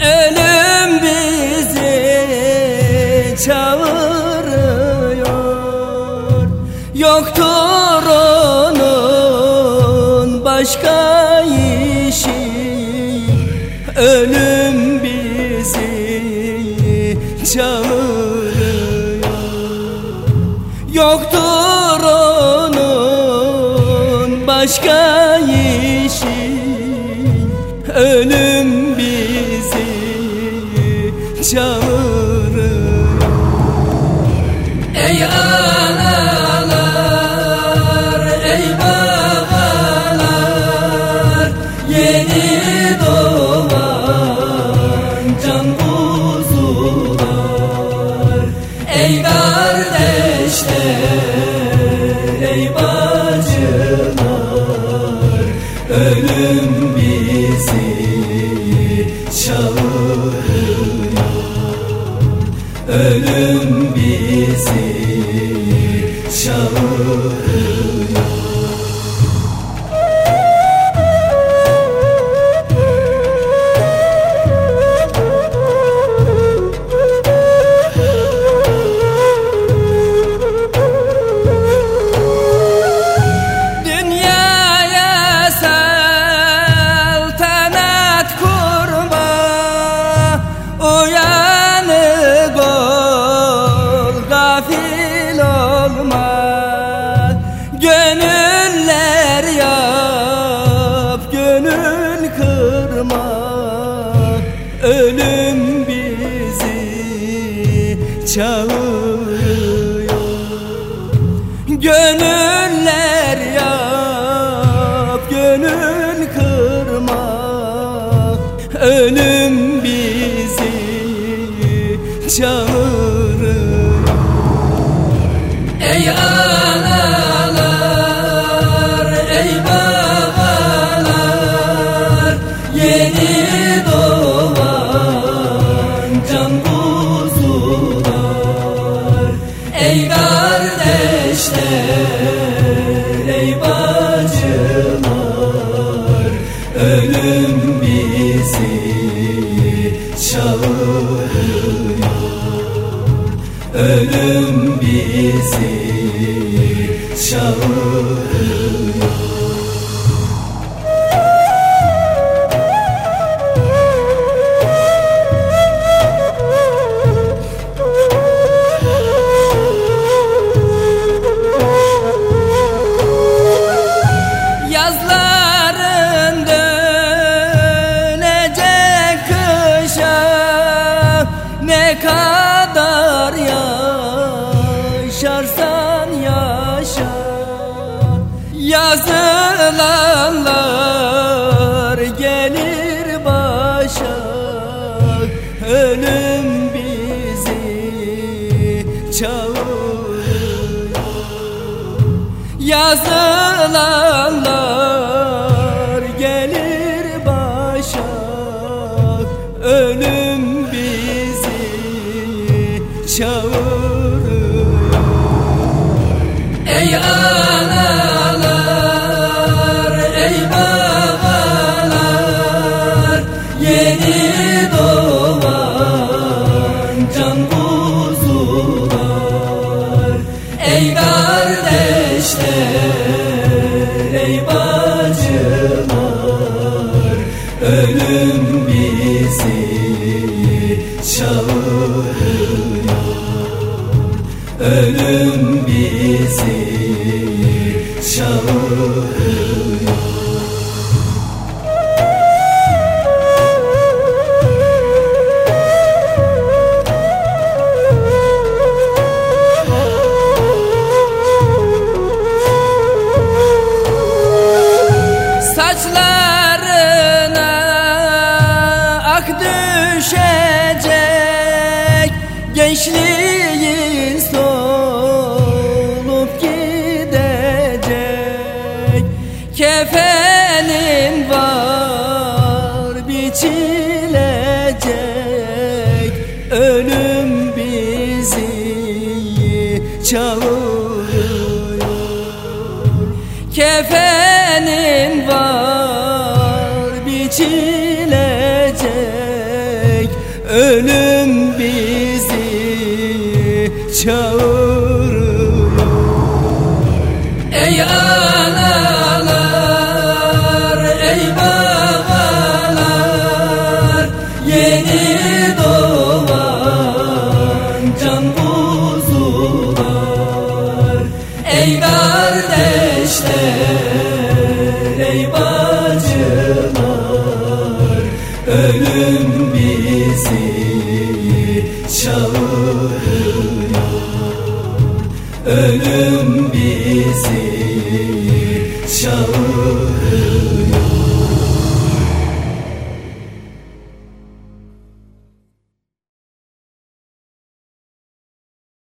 Ölüm bizi çağırıyor. Yoktur onun başka işi Ölüm bizi çağırıyor. Yoktur onun başka Ölüm bizi çağırıyor Ey analar, ey babalar Yeni doğan can kuzular Ey kardeşler, Ölüm Gönüller yap gönül kırma. Ölüm bizi çağırıyor. Gönüller yap gönül kırma. Ölüm bizi çağırır Ey analar, Ölüm bizi çağırıyor Yazılanlar gelir başa Ölüm bizi çağırıyor. Yazılanlar gelir başa Ölüm bizi çağırıyor Yeni doğan can kuzular. Ey kardeşler, ey bacılar Ölüm bizi çağırıyor. Ölüm bizi çağırıyor Ölüm bizi çağırıyor Kefenin var biçilecek. Ölüm bizi çağırıyor ey bacılar Ölüm bizi çağırıyor. Ölüm bizi çağırıyor